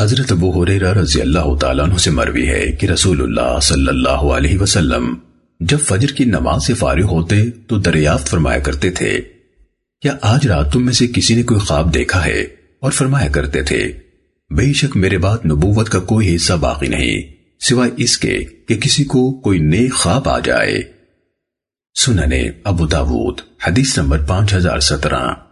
حضرت ابو حریرہ رضی اللہ تعالیٰ عنہ سے مروی ہے کہ رسول اللہ صلی اللہ علیہ وسلم جب فجر کی نماز سے فارغ ہوتے تو دریافت فرمایا کرتے تھے، کیا آج رات تم میں سے کسی نے کوئی خواب دیکھا ہے؟ اور فرمایا کرتے تھے، بے شک میرے بعد نبوت کا کوئی حصہ باقی نہیں، سوائے اس کے کہ کسی کو کوئی نئے خواب آ جائے۔ سننے ابو داود، حدیث نمبر پانچ ہزار سترہ۔